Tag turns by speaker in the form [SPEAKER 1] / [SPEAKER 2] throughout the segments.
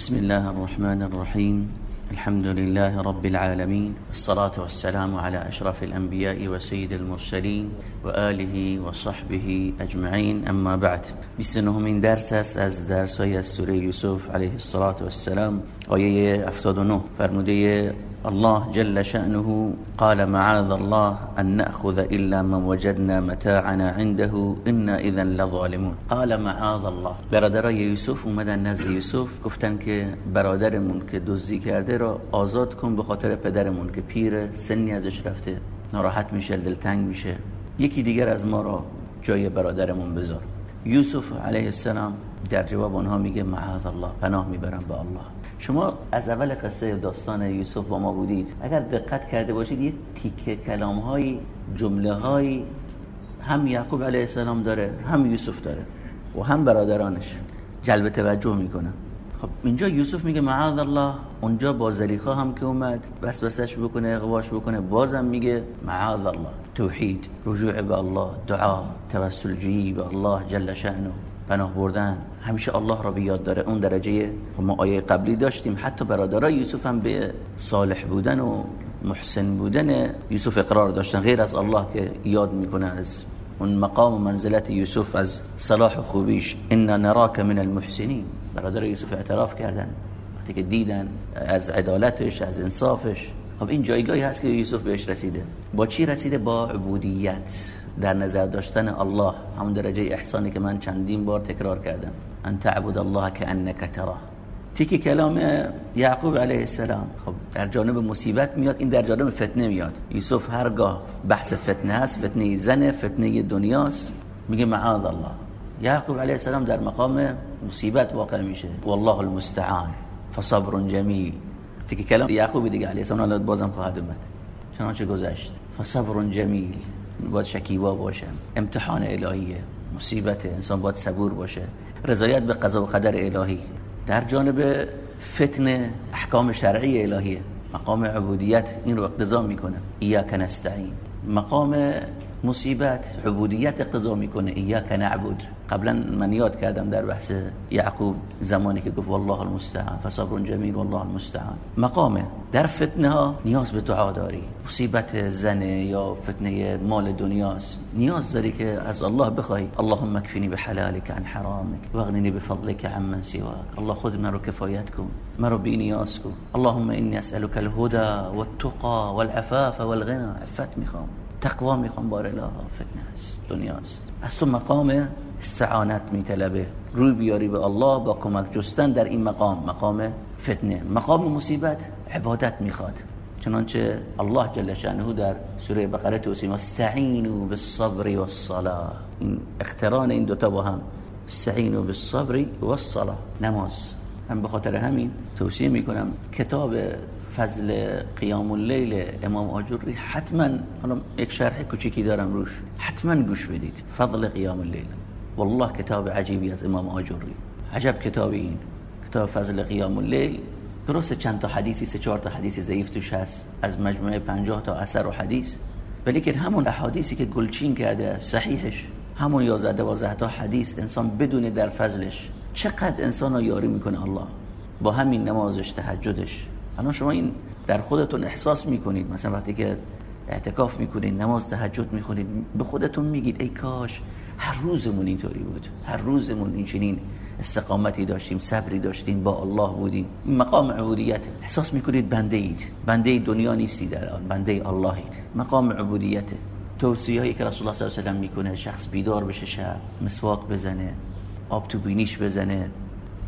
[SPEAKER 1] بسم الله الرحمن الرحيم. الحمد لله رب العالمين. والصلاة والسلام على أشرف الأنبياء وسيد المرسلين وآله وصحبه أجمعين. أما بعد من درس از درس های یوسف علیه الصلاة والسلام آیه 79 فرموده الله جل شأنه قال معاذ الله أن نأخذ إلا من وجدنا متاعنا عنده إنا إذا لظالمون. قال معاذ الله. برادرای یوسف اومدن نزد یوسف گفتن که برادرمون که دزدی کرده را آزاد کن به خاطر پدرمون که پیر سنی ازش رفته. ناراحت میشه دلتنگ میشه. یکی دیگر از ما را جای برادرمون بذار. یوسف علیه السلام در جواب آنها میگه معاذ الله پناه می‌برم به الله. شما از اول قصه داستان یوسف با ما بودید. اگر دقت کرده باشید یه تیکه کلام های جمله های هم یعقوب علیه السلام داره هم یوسف داره و هم برادرانش. جلب توجه می‌کنه خب اینجا یوسف میگه معاذ الله. اونجا با زلیخا هم که اومد بس بسش بکنه اقواش بکنه بازم میگه معاذ الله. توحید رجوع به الله دعا توسل جیی به الله جل شأنه پناه بردن همیشه الله را به یاد داره. اون درجه خب ما آیه قبلی داشتیم. حتی برادرای یوسف هم به صالح بودن و محسن بودن یوسف اقرار داشتن. غیر از الله که یاد می‌کنه از اون مقام و منزلت یوسف از صلاح و خوبیش. انا نراک من المحسنین. برادر یوسف اعتراف کردن. وقتی که دیدن از عدالتش از انصافش خب این جایگاهی هست که یوسف بهش رسیده. با چی رسیده؟ با عبودیت در نظر داشتن الله. همون درجه احسانی که من چندین بار تکرار کردم. ان تعبد الله كانك تراه. تیکی کلام یعقوب علیه السلام. خب در جانب مصیبت میاد این در جانب فتنه میاد. یوسف هرگاه بحث فتنه هست فتنه زن فتنه دنیاست. میگه معاذ الله. یعقوب علیه السلام در مقام مصیبت واقع میشه. والله المستعان. فصبر جمیل. تیکی کلام یعقوب دیگه علیه السلام بازم خواهد اومد. چنانچه گذشت. فصبر جمیل. باید شکیبا باشه. امتحان الهیه. مصیبت انسان باید صبور باشه. رضایت به قضا و قدر الهی. در جانب فتن احکام شرعی الهیه. مقام عبودیت این رو اقتضا می‌کنه. ایاک نستعین. مقام مصیبت عبودیت اقتضا می‌کنه. ایاک نعبد. قبلا من یاد کردم در بحث یعقوب زمانی که گفت والله المستعان فصبر جمیل والله المستعان. مقام در فتنه ها نیاز به دعا داری. مصیبت زنه یا فتنه مال دنیاست. نیاز داری که از الله بخوای. اللهم اکفنی بحلالک عن حرامک واغننی بفضلک عن من سواک. الله خود من رو کفایت کن. من رو بی نیاز کن. اللهم انی اسالک الهدى والتقى والعفاف والغنى. عفت می‌خوام. تقوا می‌خوام بار اله فتنه است دنیاست از تو مقام استعانت میطلبه. روی بیاری به الله با کمک جستن در این مقام. مقام فتنه. مقام مصیبت عبادت می‌خواد. چنانچه الله جل شانه در سوره بقره توصیه استعینوا بالصبر والصلاه این اقتران این دوتا با هم استعینوا بالصبر والصلاه نماز. من به خاطر همین توصیه می‌کنم کتاب فضل قیام اللیل امام آجوری حتما حالا یک شرح کوچیکی دارم روش حتما گوش بدید. فضل قیام اللیل والله کتاب عجیبی از امام آجوری. عجب کتابی این. کتاب فضل قیام اللیل درست چند تا حدیثی سه چهار تا حدیث ضعیف توش هست. از مجموعه 50 تا اثر و حدیث. ولی که همون احادیثی که گلچین کرده صحیحش. همون 11 12 تا حدیث انسان بدون در فضلش. چقدر انسان رو یاری می‌کنه الله. با همین نمازش تهجدش. الان شما این در خودتون احساس می‌کنید؟ مثلا وقتی که اعتکاف می‌کنید نماز تهجد می‌خونید به خودتون میگید ای کاش هر روزمون اینطوری بود. هر روزمون این چنین استقامتی داشتیم صبری داشتیم با الله بودیم. مقام عبودیت. احساس می‌کنید بنده اید بنده دنیا نیستید الان بنده اللهید مقام عبودیت. توصیه هایی که رسول الله صلی الله علیه و می‌کنه شخص بیدار بشه شب مسواک بزنه آب تو بینیش بزنه.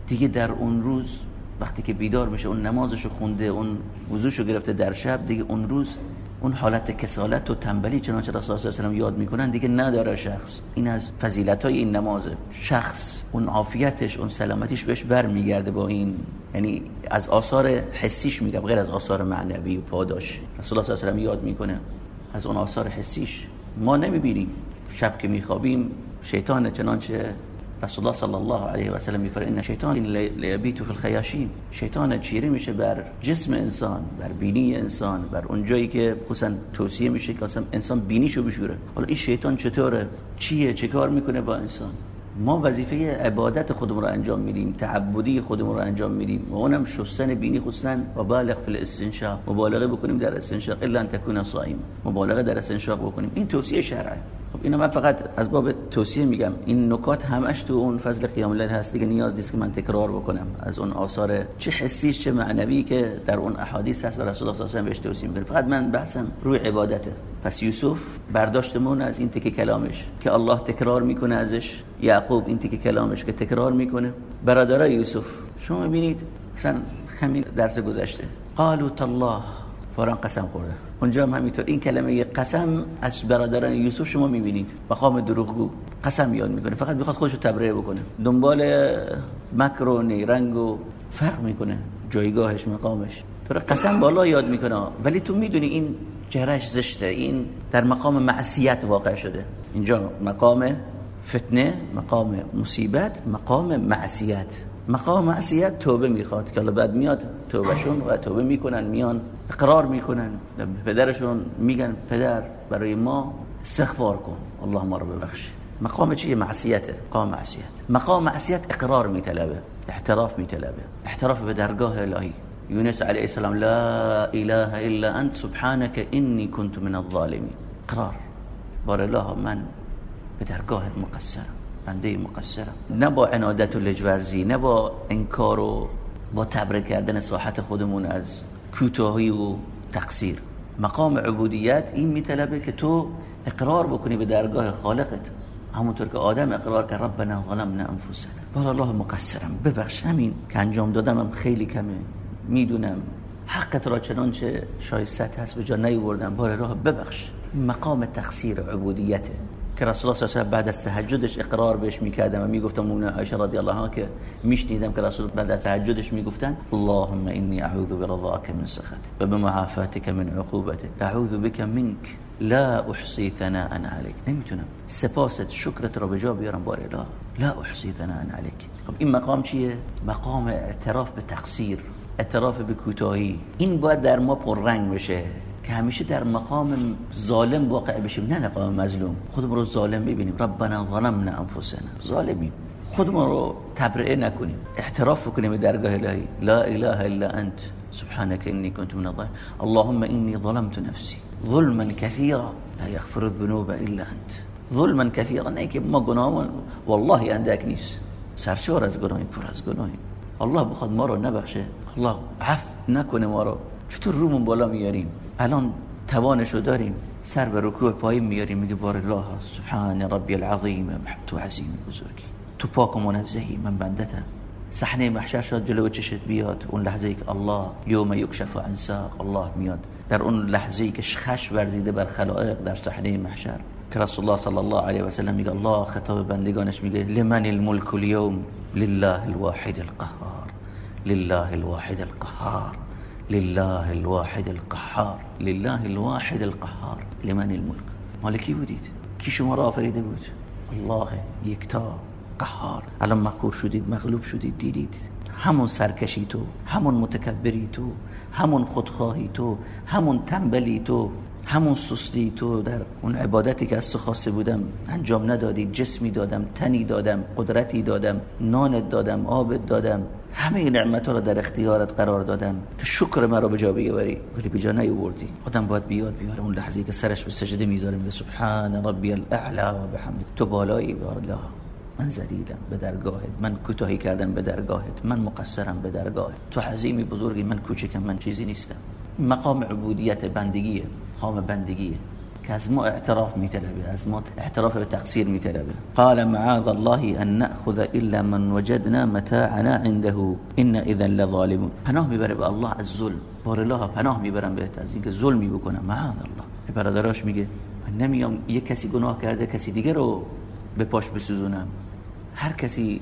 [SPEAKER 1] دیگه در اون روز وقتی که بیدار میشه اون نمازشو خونده اون وضوشو گرفته در شب دیگه اون روز اون حالت کسالت و تنبلی چنانچه رسول الله صلی یاد می‌کنن دیگه نداره شخص. این از فضیلت های این نمازه شخص اون عافیتش اون سلامتیش بهش برمیگرده با این یعنی از آثار حسیش میگم غیر از آثار معنوی و پاداش. رسول الله صلی الله یاد می‌کنه از اون آثار حسیش. ما نمی‌بینیم. شب که میخوابیم شیطان چنانچه رسول الله صلی الله علیه و سلم میفرماید ان شیطان لیبیت فی الخیاشین شیطان چیره میشه بر جسم انسان بر بینی انسان بر اون جایی که خصوصا توصیه میشه که اصلا انسان بینیشو بشوره حالا این شیطان چطوره چیه چه کار می‌کنه با انسان ما وظیفه عبادت خودمون رو انجام میدیم تعبدی خودمون رو انجام میدیم و اونم شستن بینی خصوصا و بالغ فی الاستنشاق مبالغه بکنیم در استنشاق الا ان تكون صائم مبالغه در استنشاق بکنیم این توصیه شرعه خب اینو من فقط از باب توصیه میگم. این نکات همش تو اون فضل قیام اللیل هست. دیگه نیاز نیست که من تکرار بکنم. از اون آثار چه حسی چه معنوی که در اون احادیث هست و رسول الله صلی الله علیه و توصیه فقط من بحثم روی عبادته. پس یوسف برداشتمون از این تکه کلامش که الله تکرار می‌کنه ازش. یعقوب این تکه کلامش که تکرار می‌کنه. برادرای یوسف شما ببینید مثلا همین درس گذشته. قالوا تالله فورا قسم خورده. اونجا هم همینطور. این کلمه قسم از برادران یوسف شما می‌بینید. مقام دروغگو قسم یاد می‌کنه. فقط می‌خواد خودشو تبرئه بکنه. دنبال مکر و نیرنگ و فرق می‌کنه. جایگاهش مقامش. تو قسم بالا یاد می‌کنه. ولی تو می‌دونی این جرش زشته. این در مقام معصیت واقع شده. اینجا مقام فتنه مقام مصیبت مقام معصیت. مقام معصیت توبه می‌خواد که بعد میاد توبهشون و توبه می‌کنن میان اقرار می‌کنن. پدرشون میگن پدر برای ما استغفار کن الله ما رو ببخش. مقام چیه معصیته مقام معصیت. مقام معصیت اقرار میطلبه احتراف میطلبه. احتراف به درگاه الهی. یونس علیه السلام لا اله الا انت سبحانك اني كنت من الظالمين اقرار. بار الله من به درگاهت مقصرم. بنده مقصرم. نه با عنادت و لجورزی نه با انکار و با تبره کردن ساحت خودمون از کوتاهی و تقصیر. مقام عبودیت این میطلبه که تو اقرار بکنی به درگاه خالقت. همونطور که آدم اقرار کرد ربنا ظلمنا انفسنا. بار الله مقصرم. ببخش همین که انجام دادم خیلی کمه. می‌دونم حقت را چنانچه شایستت هست به جا نیوردم بار راه ببخش. مقام تقصیر عبودیته. که رسول الله صلی بعد از تهجدش اقرار بهش می‌کردم و می‌گفتم اون عایشه رضی الله عنها که میشنیدم که رسول بعد از تهجدش می‌گفتن اللهم انی اعوذ برضاك من سخطك و بمعافاتك من عقوبتك اعوذ بك منك لا احصي ثناء عليك. نمی‌تونم. سپاست شکرت را به جا بیارم بار الله لا احصي ثناء عليك. خب این مقام چیه؟ مقام اعتراف به تقصیر اعتراف به کوتاهی. این باید در ما پررنگ بشه. که همیشه در مقام ظالم واقع بشیم نه مقام مظلوم. خودمون رو ظالم ببینیم. ربنا ظلمنا انفسنا. ظالمیم. خودمون رو تبرئه نکنیم. احتراف کنیم درگاه الهی. لا اله الا انت. سبحانك اني كنت من الظالمين اللهم اني ظلمت نفسي ظلما كثيرا لا يغفر الذنوب الا انت. ظلما كثيرا نه ما گناهمون والله اندک نیست. سرشار از گناهی پر از گناهی الله بخواد ما رو نبخشه. الله عفو نکنه ما رو. چطور رومون بالا میاریم؟ الان توانشو داریم سر به رکوع پایین میاریم میگه بار الله سبحان ربی العظیم تو عظیم بزرگی تو پاک و منزهی من بندتم. صحنه محشر شد جلو چشت بیاد اون لحظه ای که الله یوم یکشف عن ساق الله میاد. در اون لحظه ای که خش ورزیده بر خلائق در صحنه محشر. که رسول الله صلی الله علیه و میگه الله خطاب بندگانش میگه لمن الملك اليوم لله الواحد القهار. لله الواحد القهار. لله الواحد القهار. لله الواحد القهار. لمن الملك. مالکی بودید؟ کی شما را آفریده بود؟ الله یکتا قهار. الان مخور شدید مغلوب شدید دیدید. همون سرکشی تو همون متکبری تو همون خودخواهی تو همون تنبلی تو همون سستی تو. در اون عبادتی که از تو خواسته بودم انجام ندادی. جسمی دادم تنی دادم قدرتی دادم نانت دادم آبت دادم. همه نعمت رو در اختیارت قرار دادم که شکر مرا به جا بیاوری. ولی به جا نیاوردی. آدم باید بیاد بیاره اون لحظه که سرش به سجده می‌ذاره میگه سبحان ربی الاعلا و بحمد تو بالایی بار الله من زلیلم به درگاهت. من کوتاهی کردم به درگاهت. من مقصرم به درگاهت. تو عظیمی بزرگی من کوچکم من چیزی نیستم. مقام عبودیت بندگیه. مقام بندگیه. که از ما اعتراف میطلبه از ما اعتراف به تقصیر میطلبه. قال معاذ الله ان ناخذ الا من وجدنا متاعنا عنده. ان اذا لظالمون. پناه می‌بره به الله از ظلم. بار الله پناه می‌برم بهت از اینکه ظلمی بکنم معاذ الله. برادراش میگه من نمیام یه کسی گناه کرده کسی دیگه رو به پاش بسوزونم. هر کسی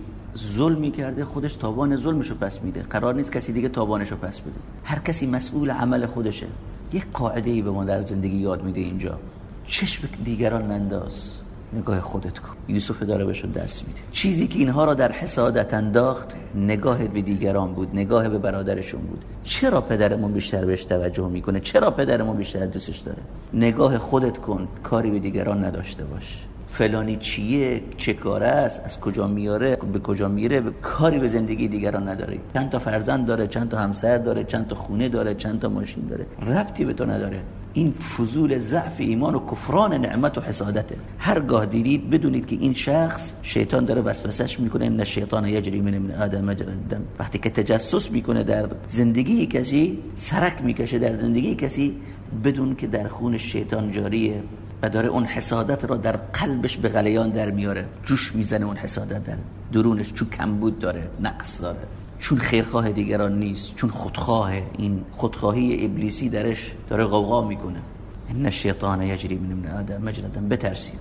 [SPEAKER 1] ظلمی کرده خودش تاوان ظلمشو پس میده. قرار نیست کسی دیگه تاوانشو پس بده. هر کسی مسئول عمل خودشه. یک قاعده ای به ما در زندگی یاد میده اینجا. چشم دیگران ننداز نگاه خودت کن. یوسف داره بهشون درس میده. چیزی که اینها را در حسادت انداخت نگاه به دیگران بود نگاه به برادرشون بود. چرا پدرمون بیشتر بهش توجه می‌کنه؟ چرا پدرمون بیشتر دوستش داره؟ نگاه خودت کن. کاری به دیگران نداشته باش. فلانی چیه چه کاره است از کجا میاره به کجا میره به کاری به زندگی دیگران نداره. چند تا فرزند داره چند تا همسر داره چند تا خونه داره چند تا ماشین داره. ربطی به تو نداره. این فضول ضعف ایمان و کفران نعمت و حسادته. هرگاه دیدید بدونید که این شخص شیطان داره وسوسش می‌کنه. ان الشیطان یجری من من آدم مجرى الدم. وقتی که تجسس می‌کنه در زندگی کسی سرک می‌کشه در زندگی کسی بدون که در خون شیطان جاریه و داره اون حسادت را در قلبش به غلیان در میاره. جوش می‌زنه اون حسادت در. درونش چون کمبود داره نقص داره. چون خیرخواه دیگران نیست چون خودخواه این خودخواهی ابلیسی درش داره غوغا می‌کنه. ان الشیطان یجری من ابن آدم مجردا بترسیم.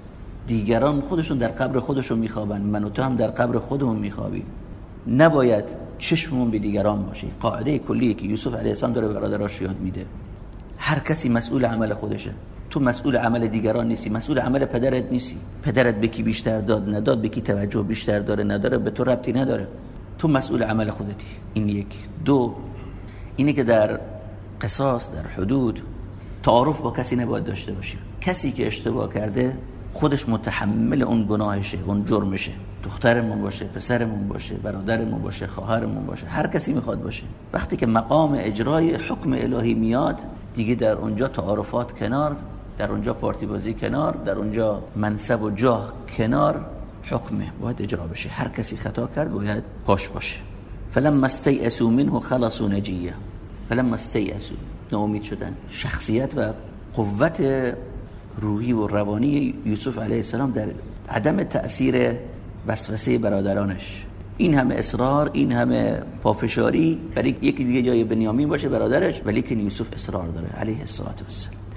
[SPEAKER 1] دیگران خودشون در قبر خودشون میخوابن من و تو هم در قبر خودمون میخوابیم. نباید چشممون به دیگران باشه. قاعده کلی که یوسف علیه السلام داره برادراش یاد میده. هر کسی مسئول عمل خودشه. تو مسئول عمل دیگران نیستی مسئول عمل پدرت نیستی. پدرت به کی بیشتر داد نداد به کی توجه بیشتر داره نداره به تو ربطی نداره. تو مسئول عمل خودتی. این یک. دو اینه که در قصاص در حدود تعارف با کسی نباید داشته باشیم. کسی که اشتباه کرده خودش متحمل اون گناهشه اون جرمشه. دخترمون باشه پسرمون باشه برادرمون باشه خواهرمون باشه هر کسی می‌خواد باشه. وقتی که مقام اجرای حکم الهی میاد دیگه در اونجا تعارفات کنار در اونجا پارتی بازی کنار در اونجا منصب و جاه کنار حکمه باید اجرا بشه. هر کسی خطا کرد باید پاش باشه. فلما استیئسوا منه خلصوا نجیه. فلما استیئسوا ناامید شدن. شخصیت و قوت روحی و روانی یوسف علیه السلام در عدم تأثیر وسوسه برادرانش. این همه اصرار این همه پافشاری برای یکی دیگه جای بنیامین باشه برادرش ولی که یوسف اصرار داره علیه السلام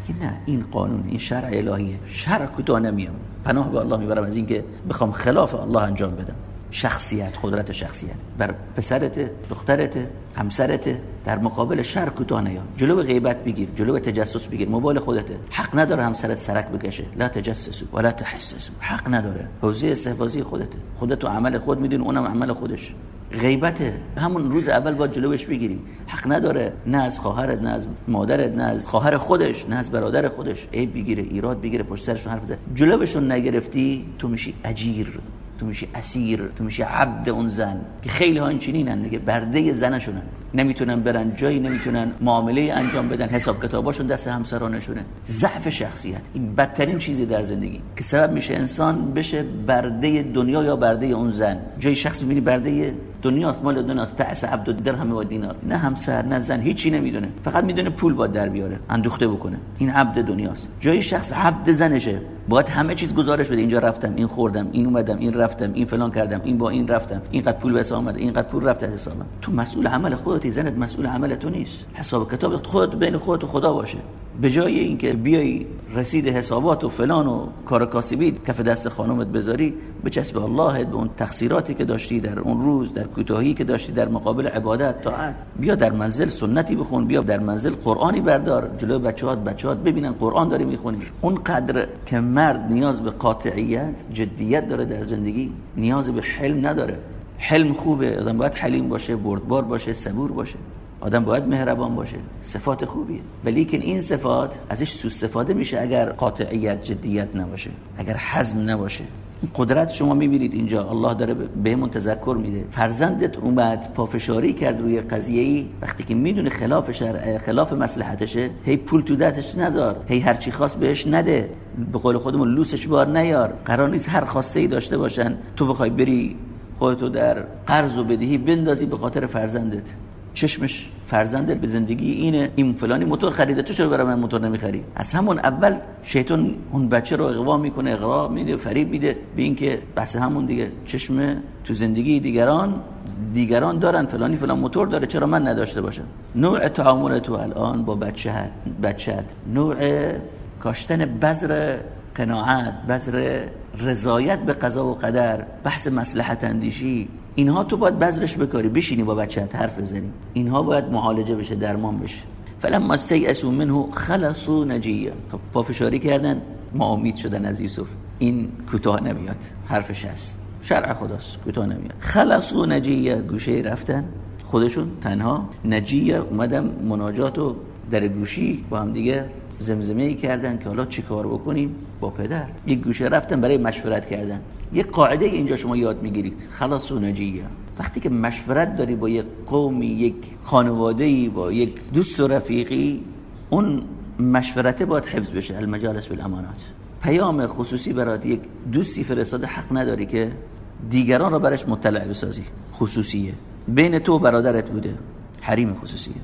[SPEAKER 1] که نه این قانون این شرع الهیه شرع کوتاه نمیام. پناه به الله می‌برم از اینکه بخوام خلاف الله انجام بدم. شخصیت قدرت شخصیت. بر پسرت دخترت همسرت در مقابل شر کوتاه نیا جلو غیبت بگیر جلو تجسس بگیر. موبایل خودته حق نداره همسرت سرک بکشه. لا تجسسوا ولا تحسسوا حق نداره. حوزه استحفاظی خودته خودت عمل خود میدون اونم عمل خودش. غیبته همون روز اول باید جلوش بگیری. حق نداره نه از خواهرت نه از مادرت نه از خواهر خودش نه از برادر خودش. عیب بگیره ایراد بگیره پشت سرشون حرف بزنه. جلوشون نگرفتی تو میشی اجیر تو میشی اسیر تو میشی عبد اون زن. که خیلی ها اینچنینن دیگه برده زنشونن نمی‌تونن برن جایی نمی‌تونن معامله انجام بدن حساب کتاباشون دست همسرانشونه. ضعف شخصیت. این بدترین چیزی در زندگی. که سبب میشه انسان بشه برده دنیا یا برده اون زن. جای شخص می‌بینی برده دنیاست مال دنیاست. تعس عبد درهم و دینار. نه همسر نه زن. هیچی نمی‌دونه. فقط می‌دونه پول باید در بیاره. اندوخته بکنه. این عبد دنیاست. جای شخص عبد زنشه. باید همه چیز گزارش بده. اینجا رفتم این خوردم این اومدم این رفتم این فلان کردم این با این رفتم. اینقدر پول به حساب اومد اینقدر پول رفت حسابم. تو مسئول عمل خودتی زنت مسئول عمل تو نیست. حساب کتاب خود بین خودت و خدا باشه. به جای اینکه بیای رسید حسابات و فلان و کار کاسبی کف دست خانومت بذاری بچسب الله به اون تقصیراتی که داشتی در اون روز در کوتاهی که داشتی در مقابل عبادت طاعت. بیا در منزل سنتی بخون بیا در منزل قرآنی بردار. جلو بچه‌هات بچه‌هات ببینن قرآن داری می‌خونی. اون قدر که مرد نیاز به قاطعیت جدیت داره در زندگی نیاز به حلم نداره. حلم خوبه آدم باید حلیم باشه بردبار باشه صبور باشه. آدم باید مهربان باشه. صفات خوبیه. ولی که این صفات ازش سوء استفاده میشه اگر قاطعیت جدیت نباشه. اگر حزم نباشه. قدرت شما می‌بینید اینجا. الله داره بهمون تذکر میده. فرزندت اومد پافشاری کرد روی قضیه ای وقتی که می‌دونه خلاف شرع خلاف مصلحتشه هی پول تو دستش نذار. هی هر چی خواست بهش نده. به قول خودمون لوسش بار نیار. قرار نیست هر خواسته ای داشته باشن. تو بخوای بری خودتو در قرض و بدهی بندازی به خاطر فرزندت. چشمش فرزندت به زندگی اینه این فلانی موتور خریده تو چرا برای من موتور نمی‌خری؟ از همون اول شیطان اون بچه رو اغوا می‌کنه اغوا میده فریب میده به اینکه بس همون دیگه. چشم تو زندگی دیگران دیگران دارن فلانی فلان موتور داره چرا من نداشته باشم؟ نوع تعامل تو الان با بچه بچت نوع کاشتن بذر قناعت بذر رضایت به قضا و قدر بحث مصلحت اندیشی. اینها تو باید بذرش بکاری بشینی با بچه‌ت حرف بزنی. اینها باید معالجه بشه درمان بشه. فلما استيئسوا منه خلصوا نجیه. خب پافشاری کردن ما امید شدن از یوسف. این کوتاه نمیاد حرفش هست. شرع خداست کوتاه نمیاد. خلصوا نجیه گوشه رفتن. خودشون تنها. نجیه اومدم مناجات و در گوشی با هم دیگه زمزمه ای کردن که حالا چی کار بکنیم؟ با پدر. یک گوشه رفتن برای مشورت کردن. یک قاعده اینجا شما یاد می‌گیرید. خلاص و نجیه. وقتی که مشورت داری با یک قومی یک خانواده با یک دوست و رفیقی اون مشورته باید حفظ بشه. المجالس بالامانات. پیام خصوصی برات یک دوستی فرستاده حق نداری که دیگران را برش مطلع بسازی. خصوصیه. بین تو برادرت بوده. حریم خصوصیه.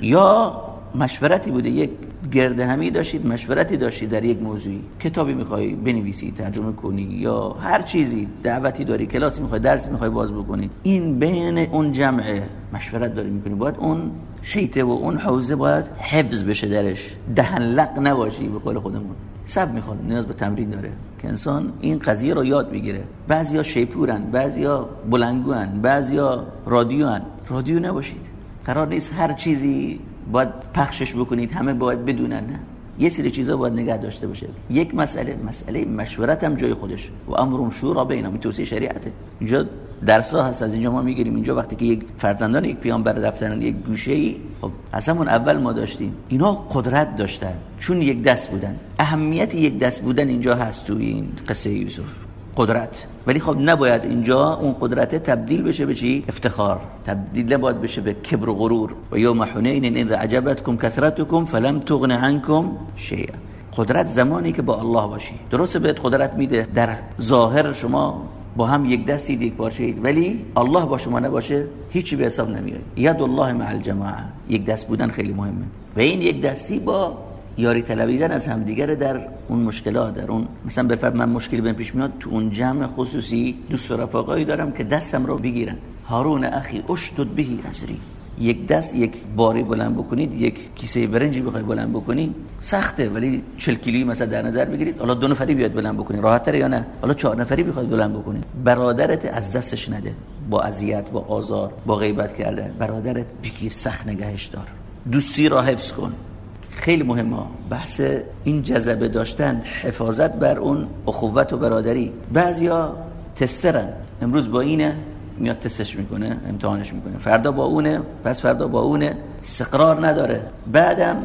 [SPEAKER 1] یا مشورتی بوده. یک گرد همی داشتید مشورتی داشتید در یک موضوعی. کتابی می‌خوای بنویسی ترجمه کنی یا هر چیزی دعوتی داری کلاسی می‌خوای درسی می‌خوای باز بکنی. این بین اون جمع مشورت داری می‌کنی. باید اون حیطه و اون حوزه باید حفظ بشه درش. دهن لق نباشی به قول خودمون. سب می‌خواد نیاز به تمرین داره. که انسان این قضیه رو یاد بگیره. بعضیا شیپورن بعضیا بلنگوان بعضیا رادیوان. رادیو نباشید. قرار نیست هر چیزی باید پخشش بکنید همه باید بدونن نه؟ یه سری چیزا باید نگه داشته باشه. یک مسئله مسئله مشورت هم جای خودش. و امرم شورا بینم توصیه شریعته. اینجا درسا هست از اینجا ما می‌گیریم. اینجا وقتی که یک فرزندان یک پیامبر رفتن یک گوشه ای خب از همون اول ما داشتیم. اینا قدرت داشتن چون یک دست بودن. اهمیت یک دست بودن اینجا هست تو این قصه یوسف. قدرت. ولی خب نباید اینجا اون قدرت تبدیل بشه به چی؟ افتخار. تبدیل نباید بشه به کبر و غرور. و یوم حنین اذا عجبتكم كثرتكم فلم تغن عنكم شیئا. قدرت زمانی که با الله باشی. درسته بهت قدرت میده. در ظاهر شما با هم یک دستید یک باشید ولی الله با شما نباشه هیچی به حساب نمیاد. ید الله مع الجماعه. یک دست بودن خیلی مهمه. و این یک دستی با یاری طلبیدن از همدیگر در اون مشکلات در اون مثلا بفرم من مشکلی بهم پیش میاد تو اون جمع خصوصی دوست و رفقایی دارم که دستم رو بگیرن. هارون اخی اشدد بهی ازری یک دست یک باری بلند بکنید یک کیسه برنجی بخوای بلند بکنی سخته ولی 40 کیلویی مثلا در نظر بگیرید. حالا دو نفری بیاد بلند بکنید. راحت یا نه؟ حالا چهار نفری بخواد بلند بکنید. برادرت از دستش نده. با اذیت با آزار با غیبت کردن. برادرت بگیر سخت نگهش دار. دوستی را حفظ کن. خیلی مهمه. بحث این جذبه داشتن حفاظت بر اون اخوت و برادری. بعضیا تسترن. امروز با اینه میاد تستش می‌کنه امتحانش می‌کنه. فردا با اونه پس فردا با اونه. استقرار نداره. بعدم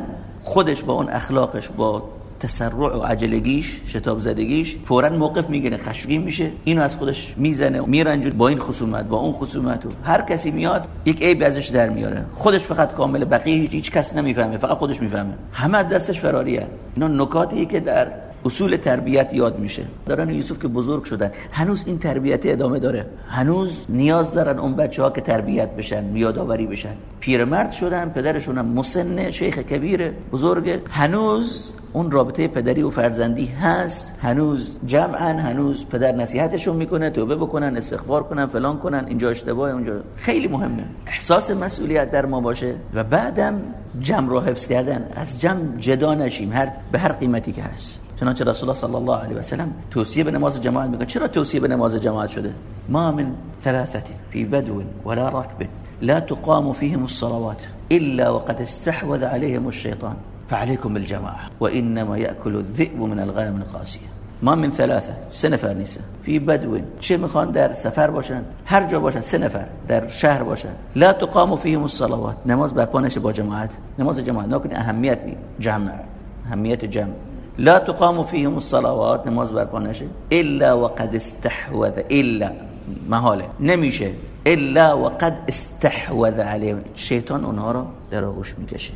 [SPEAKER 1] خودش با اون اخلاقش با تسرع و عجلگیش شتاب زدگیش فورا موقف می‌گیره خشمگین میشه. اینو از خودش می‌زنه میرنجه با این خصومت با اون خصومت. و هر کسی میاد یک عیب ازش در میاره. خودش فقط کامل بقیه هیچ کس نمی‌فهمه فقط خودش می‌فهمه. همه دستش فراریه اینا نکاتی که در اصول تربیت یاد میشه. دارن یوسف که بزرگ شدن. هنوز این تربیت ادامه داره. هنوز نیاز دارن اون بچه ها که تربیت بشن یادآوری بشن. پیرمرد شدن پدرشون هم مسن شیخ کبیر بزرگه هنوز اون رابطه پدری و فرزندی هست. هنوز جمعا هنوز پدر نصیحتشون می‌کنه توبه بکنن استغفار کنن فلان کنن. اینجا اشتباه اونجا خیلی مهمه. احساس مسئولیت در ما باشه و بعدم جمع رو حفظ کردن. از جمع جدا نشیم. هر به هر قیمتی که هست. چنانچه رسول الله صلی الله علیه و سلم توصیه به نماز جماعت میکنه. چرا توصیه به نماز جماعت شده؟ ما من ثلاثة في بدو ولا ركب لا تقام فيهم الصلوات إلا وقد استحوذ عليهم الشيطان. فعليكم بالجماعة. وإنما يأكل الذئب من الغنم القاسية. ما من ثلاثة سه نفر نیست. فی بدو. چه میخوان در سفر باشن؟ هر جا باشن سه نفر. در شهر باشن. لا تقام فيهم الصلوات. نماز برپا نشه با جماعت. نماز جماعت. نکن اهمیت جمع. اهمیت جمع. لا تقام فيهم الصلوات نماز برپا نشه. إلا وقد استحوذ إلا. محاله نمیشه. إلا وقد استحوذ عليهم شیطان اونها رو در آغوش میکشه.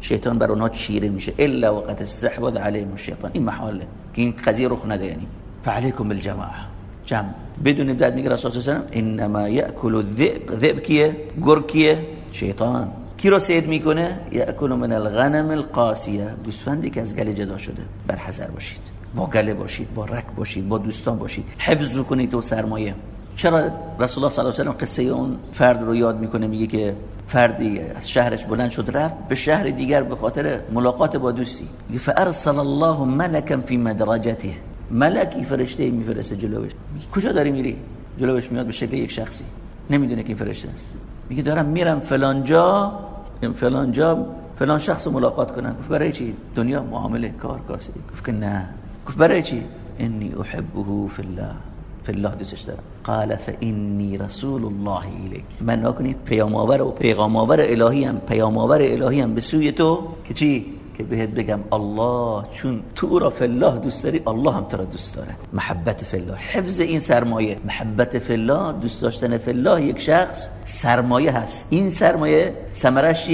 [SPEAKER 1] شیطان بر اونها چیره میشه. إلا وقد استحوذ عليهم الشیطان. این محاله. که این قضیه رخ نده یعنی. فعليكم بالجماعه. جمع. بدون بعد میگه رسول الله إنما ياكل الذئب. ذئب کیه؟ گرگ کیه؟ شیطان. کی رو سید می‌کنه؟ یاکل من الغنم القاسیه گوسفندی که از گله جدا شده بر حذر باشید. با گله باشید با رک باشید با دوستان باشید. حفظ کنید تو سرمایه. چرا رسول الله صلی الله علیه و قصه اون فرد رو یاد می‌کنه؟ میگه که فردی از شهرش بلند شد رفت به شهر دیگر به خاطر ملاقات با دوستی. فارسل الله ملکا فی مدرجته. ملکی فرشته میفرسته جلوش. کجا داری میری؟ جلوش میاد به شکل یک شخصی. نمی‌دونه که این فرشته است. میگه دارم میرم فلان جا فلان جا فلان شخص ملاقات کنن. گفت برای چی؟ دنیا معامله کار کاسبی گفت که نه. گفت برای چی؟ انی احبه فی الله. فی الله دوستش دارم. قال فانی رسول الله الیک. من نکنید پیام آور و پیغام آور الهی هم پیام آور الهی هم به سوی تو که چی؟ که بهت بگم الله چون تو را فلاح دوست داری الله هم تو را دوست دارد. محبت فلاح حفظ این سرمایه. محبت فلاح دوست داشتن فلاح یک شخص سرمایه هست. این سرمایه ثمرش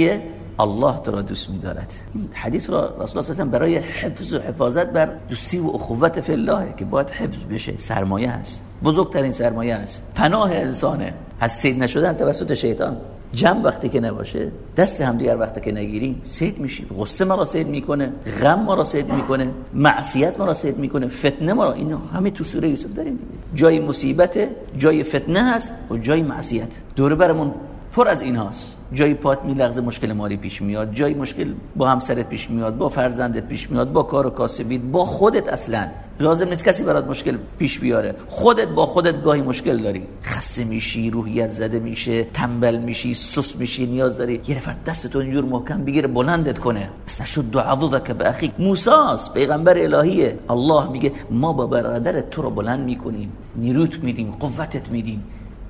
[SPEAKER 1] الله تو را دوست می‌دارد. این حدیث را رسول الله برای حفظ و حفاظت بر دوستی و اخوت فی که باید حفظ بشه سرمایه هست. بزرگترین سرمایه است پناه انسانه. از سید نشدن توسط شیطان. جمع وقتی که نباشه دست هم دیگر وقتی که نگیریم سید میشیم. غصه ما را سید می‌کنه غم ما را سید می‌کنه معصیت ما را سید می‌کنه فتنه ما را. اینو همه تو سوره یوسف داریم دیگه. جای مصیبت جای فتنه هست و جای معصیت. دور برمون پر از این هاست. جای پات میلغزه مشکل مالی پیش میاد. جای مشکل با همسرت پیش میاد با فرزندت پیش میاد با کار و کاسبید با خودت اصلا. لازم نیست کسی برات مشکل پیش بیاره. خودت با خودت گاهی مشکل داری. خسته میشی روحیت زده میشه تنبل میشی سس میشی نیاز داری. یه نفر دستتو اینجور محکم بگیره بلندت کنه. اصلا شد عضدک به اخی موسی پیغمبر الهیه. الله میگه ما با برادرت تو رو بلند می‌کنیم نیروت میدیم قوتت میدیم.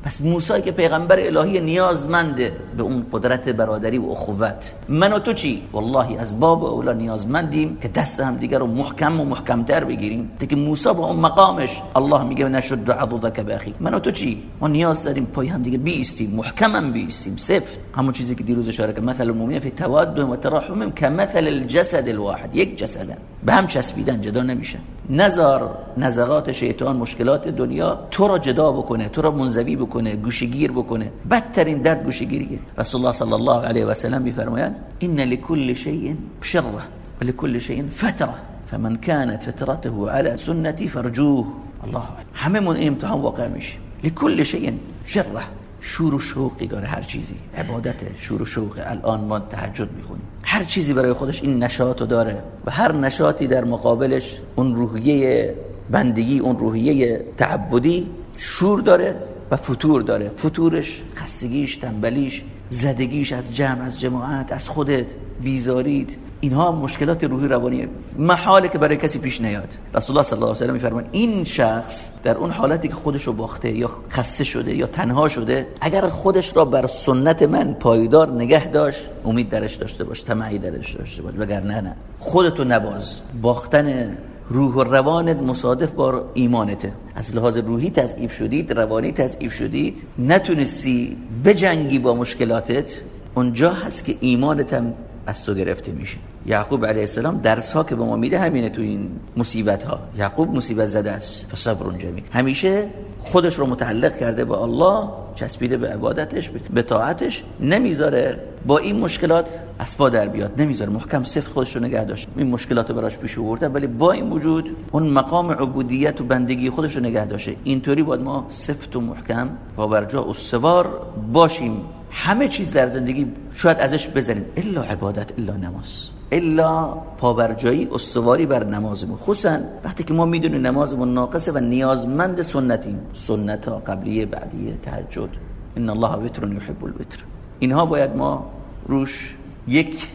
[SPEAKER 1] پس موسی که پیغمبر الهی نیازمنده به اون قدرت برادری و اخوت. من و تو چی؟ والله از باب اولا نیازمندیم که دست هم دیگر رو محکم و محکمتر بگیریم. که موسی با اون مقامش الله میگه نشد عضدک باخی من و تو چی؟ ما نیاز داریم پای هم دیگه بیستیم محکمم بیستیم. سفت همون چیزی که دیروز اشاره کرد مثل المؤمن فی تواد و تراحم كمثل الجسد الواحد. یک جسدن. به هم چسبیدن جدا نمیشن. نظر نزغات شیطان مشکلات دنیا تو را جدا بکنه تو را منزوی گوشگیر بکنه. بدترین درد گوشگیریه رسول الله صلی الله علیه و سلم میفرمایند ان لكل شيء شره ولكل شيء فتره فمن كانت فترته على سنتي فرجوه. الله همه من امتحان واقع میشه. لكل شيء شره. شور و شوقی داره هر چیزی. عبادت شور و شوق. الان ما تهجد می‌خونیم. هر چیزی برای خودش این نشاطو داره و هر نشاطی در مقابلش اون روحیه بندگی اون روحیه تعبدی شور داره. و فتور داره. فتورش خستگیش تنبلیش زدگیش از جمع از جماعت از خودت بیزارید اینها مشکلات روحی روانی محاله که برای کسی پیش نیاد. رسول الله صلی الله علیه و میفرمان این شخص در اون حالتی که خودش رو باخته یا خسته شده یا تنها شده اگر خودش را بر سنت من پایدار نگه داشت امید درش داشته باش طمعی درش داشته باش وگرنه نه. خودتو نباز. باختن روح و روانت مصادف با ایمانته. از لحاظ روحی تضعیف شدید روانی تضعیف شدید. نتونستی بجنگی با مشکلاتت اونجا هست که ایمانت هم از تو گرفته میشه. یعقوب علیه السلام درس ها که به ما میده همینه تو این مصیبت ها یعقوب مصیبت زده است. فصبر جمیل همیشه خودش رو متعلق کرده به الله چسبیده به عبادتش به طاعتش. نمی‌ذاره با این مشکلات اسبا در بیاد. نمی‌ذاره. محکم سفت خودش رو نگه داشت. این مشکلات رو براش پیش آورده ولی با این وجود اون مقام عبودیت و بندگی خودش رو نگه داشته. اینطوری باید ما سفت و محکم و برجا استوار باشیم. همه چیز در زندگی شاید ازش بزنیم. الا عبادت الا نماز. الا پابرجایی استواری بر نمازمون. خصوصا وقتی که ما می‌دونیم نمازمون ناقصه و نیازمند سنتیم. سنت ها قبلیه بعدیه تهجد. ان الله وتر یحب الوتر. اینها باید ما روش یک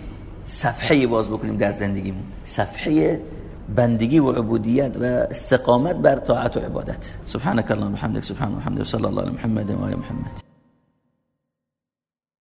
[SPEAKER 1] صفحه باز بکنیم در زندگیمون. صفحه بندگی و عبودیت و استقامت بر طاعت و عبادت. سبحانك اللهم وبحمدك سبحان وبحمده صلی الله علی محمد و آل محمد.